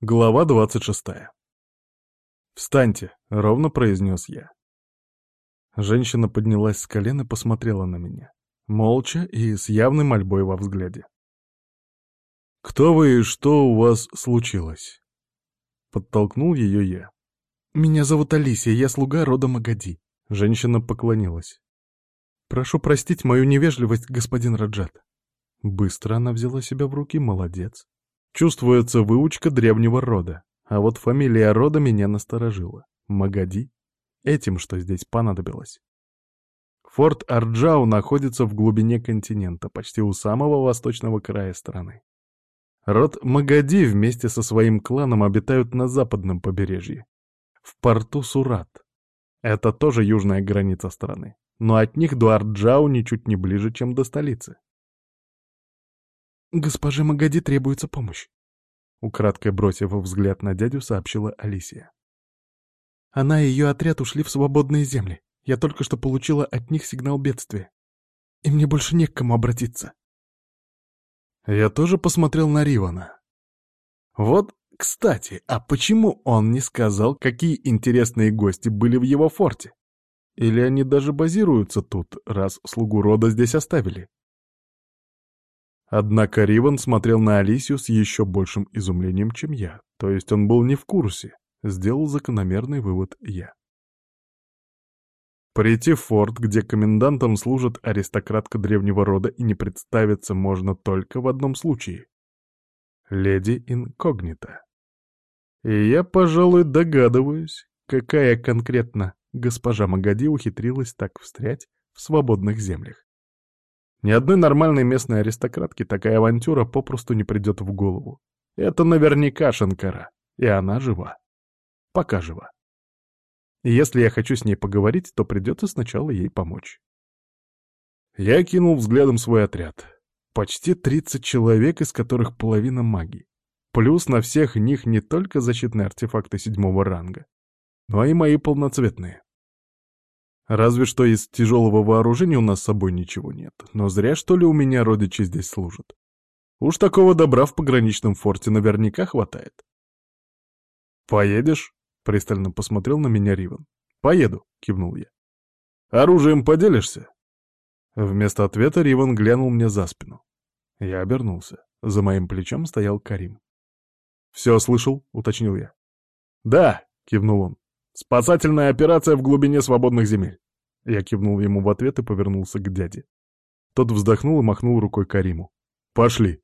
Глава 26. «Встаньте», — ровно произнес я. Женщина поднялась с колен и посмотрела на меня, молча и с явной мольбой во взгляде. «Кто вы и что у вас случилось?» Подтолкнул ее я. «Меня зовут Алисия, я слуга рода Магади». Женщина поклонилась. «Прошу простить мою невежливость, господин Раджат». Быстро она взяла себя в руки, молодец. Чувствуется выучка древнего рода. А вот фамилия рода меня насторожила. Магади? Этим что здесь понадобилось? Форт Арджау находится в глубине континента, почти у самого восточного края страны. Род Магади вместе со своим кланом обитают на западном побережье, в порту Сурат. Это тоже южная граница страны, но от них до Арджау ничуть не ближе, чем до столицы. «Госпоже Магади требуется помощь», — украдкой бросив взгляд на дядю, сообщила Алисия. «Она и ее отряд ушли в свободные земли. Я только что получила от них сигнал бедствия. И мне больше не к кому обратиться». Я тоже посмотрел на Ривана. Вот, кстати, а почему он не сказал, какие интересные гости были в его форте? Или они даже базируются тут, раз слугу рода здесь оставили? Однако Риван смотрел на Алисию с еще большим изумлением, чем я. То есть он был не в курсе. Сделал закономерный вывод я. Прийти в форт, где комендантом служит аристократка древнего рода, и не представиться можно только в одном случае. Леди инкогнита. И я, пожалуй, догадываюсь, какая конкретно госпожа Магади ухитрилась так встрять в свободных землях. Ни одной нормальной местной аристократке такая авантюра попросту не придет в голову. Это наверняка Шанкара, и она жива. Пока жива. И если я хочу с ней поговорить, то придется сначала ей помочь. Я кинул взглядом свой отряд. Почти 30 человек, из которых половина маги. Плюс на всех них не только защитные артефакты седьмого ранга, но и мои полноцветные. Разве что из тяжелого вооружения у нас с собой ничего нет. Но зря, что ли, у меня родичи здесь служат. Уж такого добра в пограничном форте наверняка хватает. «Поедешь?» — пристально посмотрел на меня Риван. «Поеду», — кивнул я. «Оружием поделишься?» Вместо ответа Риван глянул мне за спину. Я обернулся. За моим плечом стоял Карим. «Все слышал?» — уточнил я. «Да», — кивнул он. «Спасательная операция в глубине свободных земель». Я кивнул ему в ответ и повернулся к дяде. Тот вздохнул и махнул рукой Кариму. «Пошли».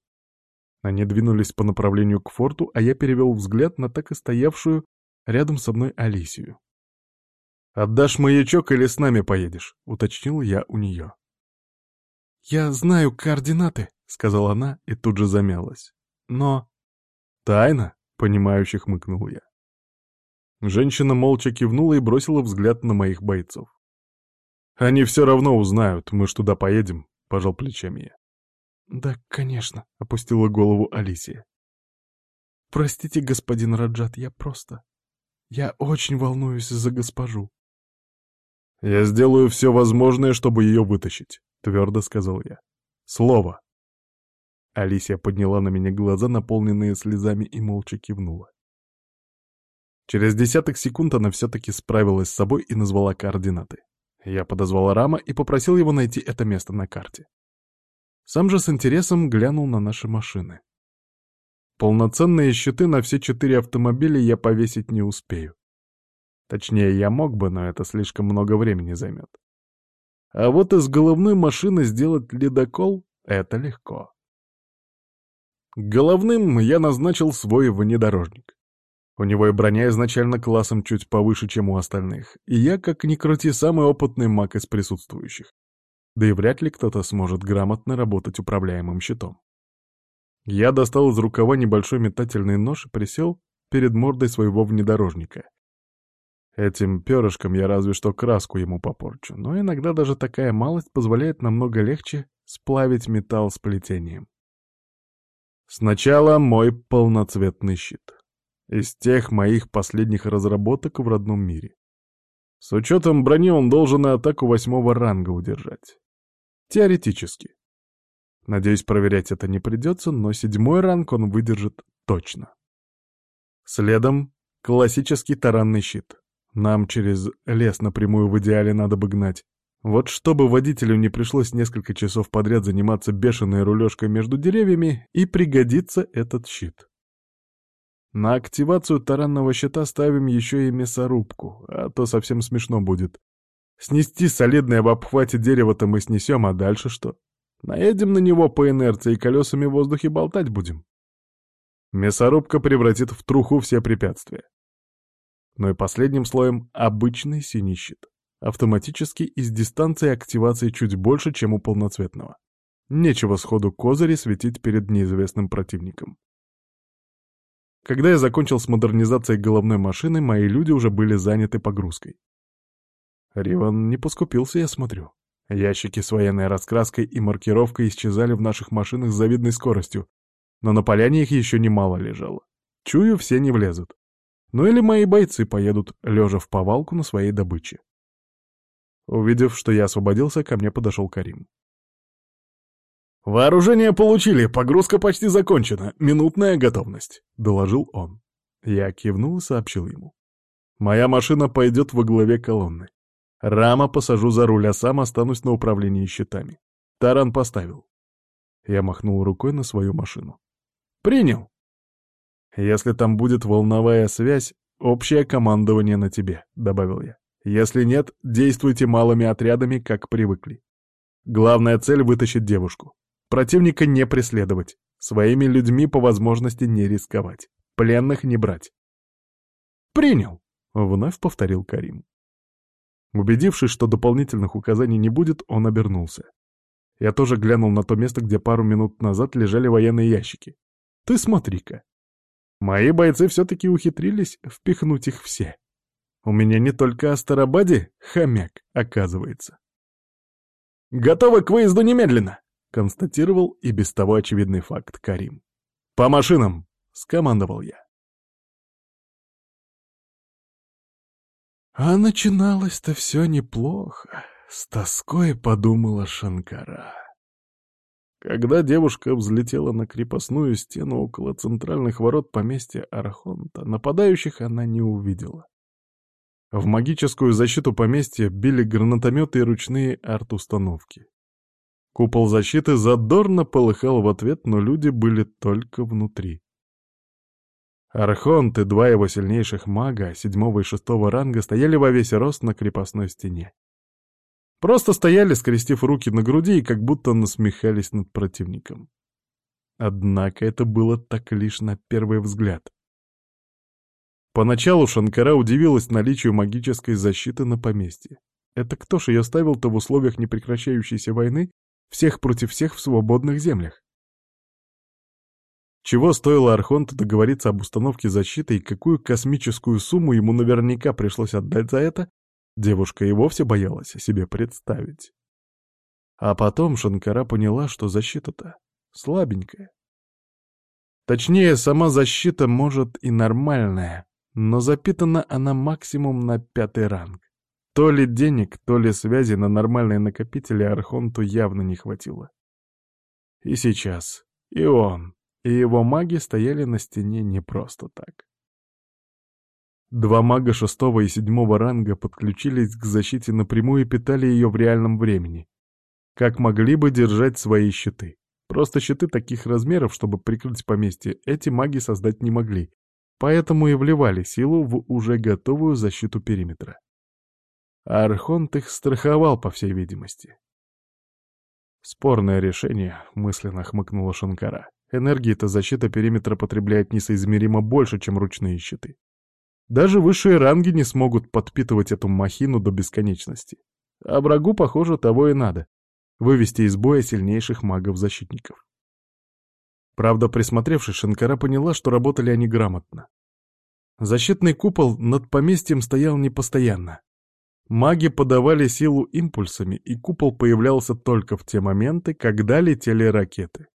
Они двинулись по направлению к форту, а я перевел взгляд на так и стоявшую рядом со мной Алисию. «Отдашь маячок или с нами поедешь?» — уточнил я у нее. «Я знаю координаты», — сказала она и тут же замялась. «Но...» «Тайна?» — понимающе хмыкнул я. Женщина молча кивнула и бросила взгляд на моих бойцов. «Они все равно узнают, мы ж туда поедем», — пожал плечами я. «Да, конечно», — опустила голову Алисия. «Простите, господин Раджат, я просто... Я очень волнуюсь за госпожу». «Я сделаю все возможное, чтобы ее вытащить», — твердо сказал я. «Слово». Алисия подняла на меня глаза, наполненные слезами, и молча кивнула. Через десяток секунд она все-таки справилась с собой и назвала координаты. Я подозвал Рама и попросил его найти это место на карте. Сам же с интересом глянул на наши машины. Полноценные щиты на все четыре автомобиля я повесить не успею. Точнее, я мог бы, но это слишком много времени займет. А вот из головной машины сделать ледокол — это легко. Головным я назначил свой внедорожник. У него и броня изначально классом чуть повыше, чем у остальных, и я, как ни крути, самый опытный маг из присутствующих. Да и вряд ли кто-то сможет грамотно работать управляемым щитом. Я достал из рукава небольшой метательный нож и присел перед мордой своего внедорожника. Этим перышком я разве что краску ему попорчу, но иногда даже такая малость позволяет намного легче сплавить металл с плетением. Сначала мой полноцветный щит из тех моих последних разработок в родном мире. С учетом брони он должен и атаку восьмого ранга удержать. Теоретически. Надеюсь, проверять это не придется, но седьмой ранг он выдержит точно. Следом классический таранный щит. Нам через лес напрямую в идеале надо бы гнать. Вот чтобы водителю не пришлось несколько часов подряд заниматься бешеной рулежкой между деревьями, и пригодится этот щит. На активацию таранного щита ставим еще и мясорубку, а то совсем смешно будет. Снести солидное в обхвате дерево-то мы снесем, а дальше что? Наедем на него по инерции и колесами в воздухе болтать будем. Мясорубка превратит в труху все препятствия. Ну и последним слоем — обычный синий щит. Автоматически из дистанции активации чуть больше, чем у полноцветного. Нечего сходу козыри светить перед неизвестным противником. Когда я закончил с модернизацией головной машины, мои люди уже были заняты погрузкой. Риван не поскупился, я смотрю. Ящики с военной раскраской и маркировкой исчезали в наших машинах с завидной скоростью, но на поляне их еще немало лежало. Чую, все не влезут. Ну или мои бойцы поедут, лежа в повалку на своей добыче. Увидев, что я освободился, ко мне подошел Карим. «Вооружение получили, погрузка почти закончена, минутная готовность», — доложил он. Я кивнул и сообщил ему. «Моя машина пойдет во главе колонны. Рама посажу за руль, а сам останусь на управлении щитами. Таран поставил». Я махнул рукой на свою машину. «Принял!» «Если там будет волновая связь, общее командование на тебе», — добавил я. «Если нет, действуйте малыми отрядами, как привыкли. Главная цель — вытащить девушку. Противника не преследовать, своими людьми по возможности не рисковать, пленных не брать. «Принял!» — вновь повторил Карим. Убедившись, что дополнительных указаний не будет, он обернулся. Я тоже глянул на то место, где пару минут назад лежали военные ящики. Ты смотри-ка. Мои бойцы все-таки ухитрились впихнуть их все. У меня не только Астарабаде хомяк, оказывается. «Готовы к выезду немедленно!» Констатировал и без того очевидный факт Карим. «По машинам!» — скомандовал я. А начиналось-то все неплохо, с тоской подумала Шанкара. Когда девушка взлетела на крепостную стену около центральных ворот поместья Архонта, нападающих она не увидела. В магическую защиту поместья били гранатометы и ручные арт-установки. Купол защиты задорно полыхал в ответ, но люди были только внутри. Архонт и два его сильнейших мага, седьмого и шестого ранга, стояли во весь рост на крепостной стене. Просто стояли, скрестив руки на груди и как будто насмехались над противником. Однако это было так лишь на первый взгляд. Поначалу Шанкара удивилась наличию магической защиты на поместье. Это кто ж ее ставил-то в условиях непрекращающейся войны всех против всех в свободных землях. Чего стоило Архонту договориться об установке защиты и какую космическую сумму ему наверняка пришлось отдать за это, девушка и вовсе боялась себе представить. А потом Шанкара поняла, что защита-то слабенькая. Точнее, сама защита может и нормальная, но запитана она максимум на пятый ранг. То ли денег, то ли связи на нормальные накопители Архонту явно не хватило. И сейчас и он, и его маги стояли на стене не просто так. Два мага шестого и седьмого ранга подключились к защите напрямую и питали ее в реальном времени. Как могли бы держать свои щиты. Просто щиты таких размеров, чтобы прикрыть поместье, эти маги создать не могли, поэтому и вливали силу в уже готовую защиту периметра а Архонт их страховал, по всей видимости. «Спорное решение», — мысленно хмыкнула Шанкара. «Энергии-то защита периметра потребляет несоизмеримо больше, чем ручные щиты. Даже высшие ранги не смогут подпитывать эту махину до бесконечности. А врагу, похоже, того и надо — вывести из боя сильнейших магов-защитников». Правда, присмотревшись, Шанкара поняла, что работали они грамотно. Защитный купол над поместьем стоял непостоянно, Маги подавали силу импульсами, и купол появлялся только в те моменты, когда летели ракеты.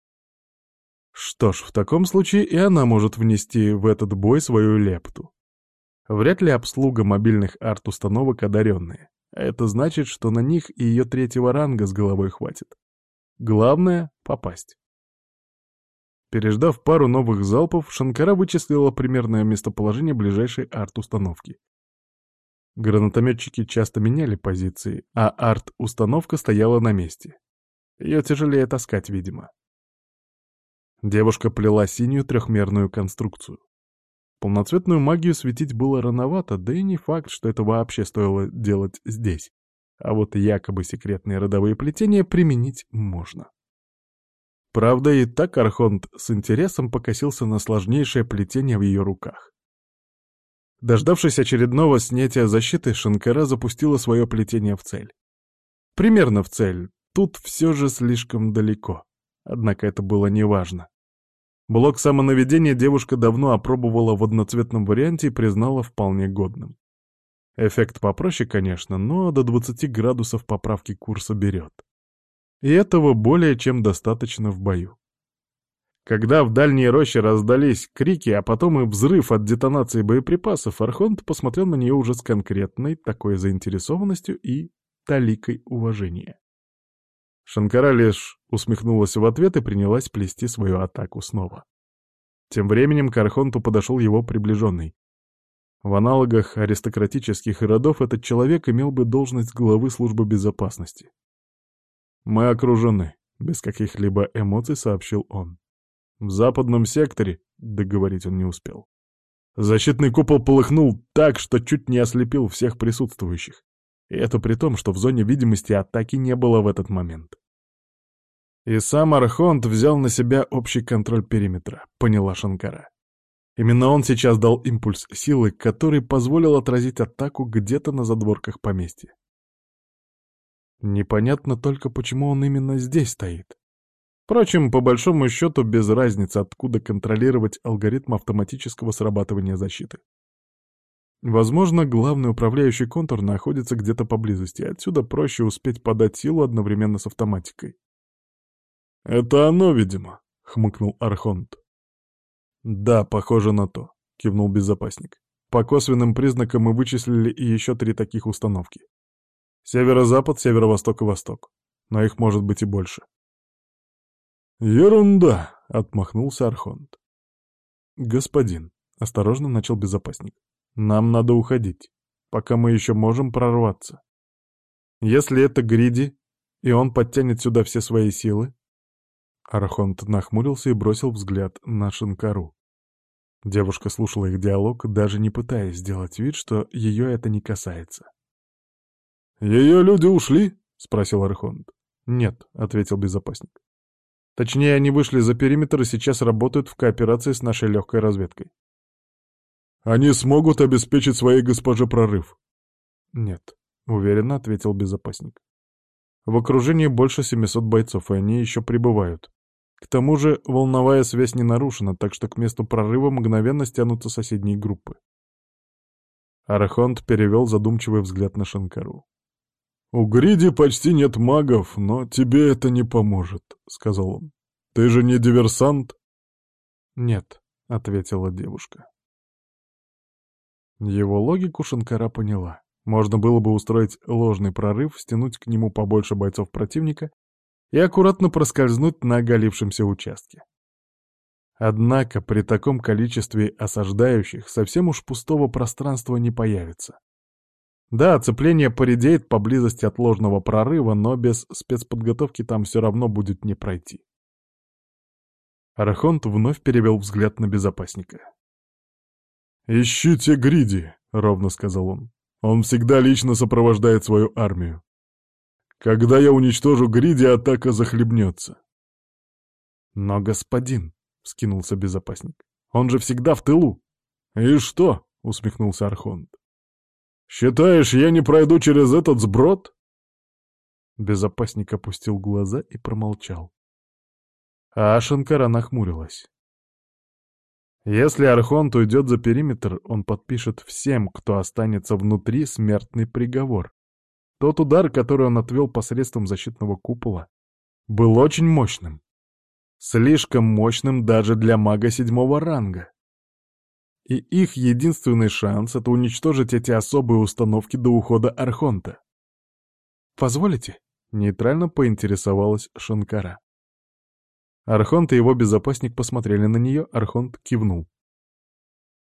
Что ж, в таком случае и она может внести в этот бой свою лепту. Вряд ли обслуга мобильных арт-установок одаренные. А это значит, что на них и ее третьего ранга с головой хватит. Главное — попасть. Переждав пару новых залпов, Шанкара вычислила примерное местоположение ближайшей арт-установки. Гранатометчики часто меняли позиции, а арт-установка стояла на месте. Ее тяжелее таскать, видимо. Девушка плела синюю трехмерную конструкцию. Полноцветную магию светить было рановато, да и не факт, что это вообще стоило делать здесь. А вот якобы секретные родовые плетения применить можно. Правда, и так Архонт с интересом покосился на сложнейшее плетение в ее руках. Дождавшись очередного снятия защиты, Шанкара запустила свое плетение в цель. Примерно в цель, тут все же слишком далеко. Однако это было неважно. Блок самонаведения девушка давно опробовала в одноцветном варианте и признала вполне годным. Эффект попроще, конечно, но до 20 градусов поправки курса берет. И этого более чем достаточно в бою. Когда в дальней роще раздались крики, а потом и взрыв от детонации боеприпасов, Архонт посмотрел на нее уже с конкретной такой заинтересованностью и таликой уважения. Шанкара лишь усмехнулась в ответ и принялась плести свою атаку снова. Тем временем к Архонту подошел его приближенный. В аналогах аристократических родов этот человек имел бы должность главы службы безопасности. «Мы окружены», — без каких-либо эмоций сообщил он. «В западном секторе», — договорить он не успел. Защитный купол полыхнул так, что чуть не ослепил всех присутствующих. И это при том, что в зоне видимости атаки не было в этот момент. И сам Архонт взял на себя общий контроль периметра, поняла Шанкара. Именно он сейчас дал импульс силы, который позволил отразить атаку где-то на задворках поместья. Непонятно только, почему он именно здесь стоит. Впрочем, по большому счету, без разницы, откуда контролировать алгоритм автоматического срабатывания защиты. Возможно, главный управляющий контур находится где-то поблизости, отсюда проще успеть подать силу одновременно с автоматикой. «Это оно, видимо», — хмыкнул Архонт. «Да, похоже на то», — кивнул безопасник. «По косвенным признакам мы вычислили еще три таких установки. Северо-запад, северо-восток и восток. Но их может быть и больше. «Ерунда!» — отмахнулся Архонт. «Господин», — осторожно начал безопасник, — «нам надо уходить, пока мы еще можем прорваться. Если это Гриди, и он подтянет сюда все свои силы...» Архонт нахмурился и бросил взгляд на Шинкару. Девушка слушала их диалог, даже не пытаясь сделать вид, что ее это не касается. «Ее люди ушли?» — спросил Архонт. «Нет», — ответил безопасник. «Точнее, они вышли за периметр и сейчас работают в кооперации с нашей легкой разведкой». «Они смогут обеспечить своей госпоже прорыв?» «Нет», — уверенно ответил безопасник. «В окружении больше 700 бойцов, и они еще прибывают. К тому же волновая связь не нарушена, так что к месту прорыва мгновенно стянутся соседние группы». Арахонт перевел задумчивый взгляд на Шанкару. «У Гриди почти нет магов, но тебе это не поможет», — сказал он. «Ты же не диверсант?» «Нет», — ответила девушка. Его логику Шанкара поняла. Можно было бы устроить ложный прорыв, стянуть к нему побольше бойцов противника и аккуратно проскользнуть на оголившемся участке. Однако при таком количестве осаждающих совсем уж пустого пространства не появится. Да, оцепление поредеет поблизости от ложного прорыва, но без спецподготовки там все равно будет не пройти. Арахонт вновь перевел взгляд на безопасника. «Ищите Гриди», — ровно сказал он. «Он всегда лично сопровождает свою армию. Когда я уничтожу Гриди, атака захлебнется». «Но, господин», — вскинулся безопасник, — «он же всегда в тылу». «И что?» — усмехнулся Архонт. «Считаешь, я не пройду через этот сброд?» Безопасник опустил глаза и промолчал. А Шанкара нахмурилась. Если Архонт уйдет за периметр, он подпишет всем, кто останется внутри, смертный приговор. Тот удар, который он отвел посредством защитного купола, был очень мощным. Слишком мощным даже для мага седьмого ранга и их единственный шанс — это уничтожить эти особые установки до ухода Архонта. «Позволите?» — нейтрально поинтересовалась Шанкара. Архонт и его безопасник посмотрели на нее, Архонт кивнул.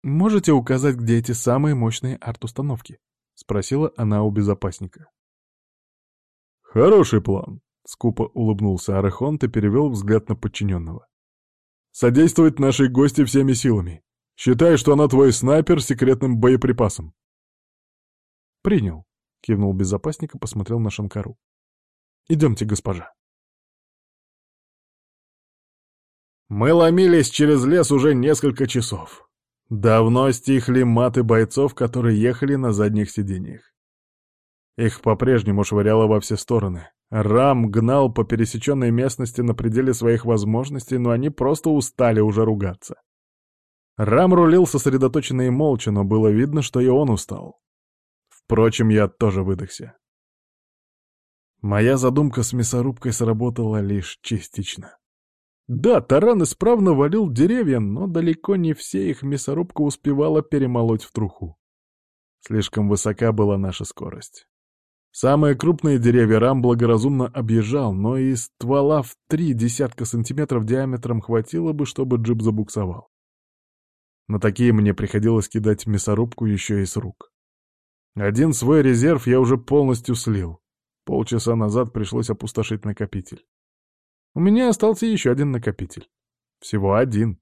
«Можете указать, где эти самые мощные арт-установки?» — спросила она у безопасника. «Хороший план», — скупо улыбнулся Архонт и перевел взгляд на подчиненного. «Содействовать нашей гости всеми силами. Считай, что она твой снайпер с секретным боеприпасом». «Принял», — кивнул безопасник и посмотрел на Шанкару. «Идемте, госпожа». Мы ломились через лес уже несколько часов. Давно стихли маты бойцов, которые ехали на задних сиденьях. Их по-прежнему швыряло во все стороны. Рам гнал по пересеченной местности на пределе своих возможностей, но они просто устали уже ругаться. Рам рулил сосредоточенно и молча, но было видно, что и он устал. Впрочем, я тоже выдохся. Моя задумка с мясорубкой сработала лишь частично. Да, таран исправно валил деревья, но далеко не все их мясорубка успевала перемолоть в труху. Слишком высока была наша скорость. Самые крупные деревья Рам благоразумно объезжал, но и ствола в три десятка сантиметров диаметром хватило бы, чтобы джип забуксовал. На такие мне приходилось кидать мясорубку еще и с рук. Один свой резерв я уже полностью слил. Полчаса назад пришлось опустошить накопитель. У меня остался еще один накопитель. Всего один.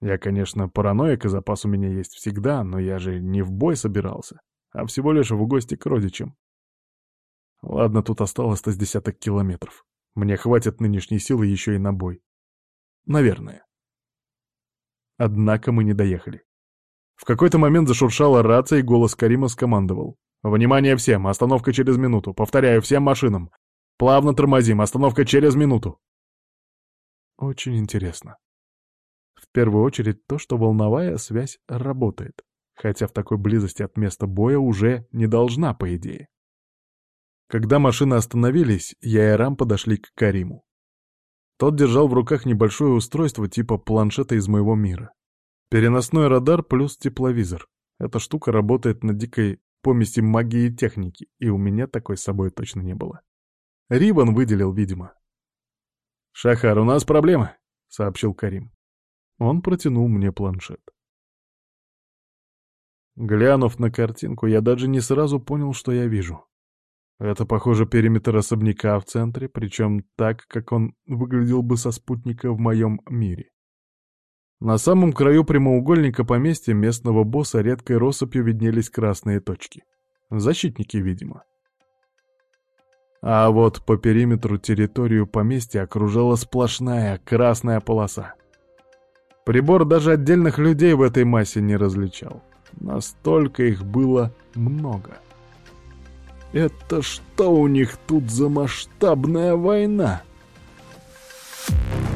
Я, конечно, параноик, и запас у меня есть всегда, но я же не в бой собирался, а всего лишь в гости к родичам. Ладно, тут осталось-то с десяток километров. Мне хватит нынешней силы еще и на бой. Наверное. Однако мы не доехали. В какой-то момент зашуршала рация, и голос Карима скомандовал. «Внимание всем! Остановка через минуту! Повторяю, всем машинам! Плавно тормозим, остановка через минуту. Очень интересно. В первую очередь то, что волновая связь работает, хотя в такой близости от места боя уже не должна, по идее. Когда машины остановились, я и Рам подошли к Кариму. Тот держал в руках небольшое устройство типа планшета из моего мира. Переносной радар плюс тепловизор. Эта штука работает на дикой помеси магии и техники, и у меня такой с собой точно не было. Рибан выделил, видимо. «Шахар, у нас проблема», — сообщил Карим. Он протянул мне планшет. Глянув на картинку, я даже не сразу понял, что я вижу. Это, похоже, периметр особняка в центре, причем так, как он выглядел бы со спутника в моем мире. На самом краю прямоугольника поместья местного босса редкой россыпью виднелись красные точки. Защитники, видимо. А вот по периметру территорию поместья окружала сплошная красная полоса. Прибор даже отдельных людей в этой массе не различал. Настолько их было много. Это что у них тут за масштабная война? Thank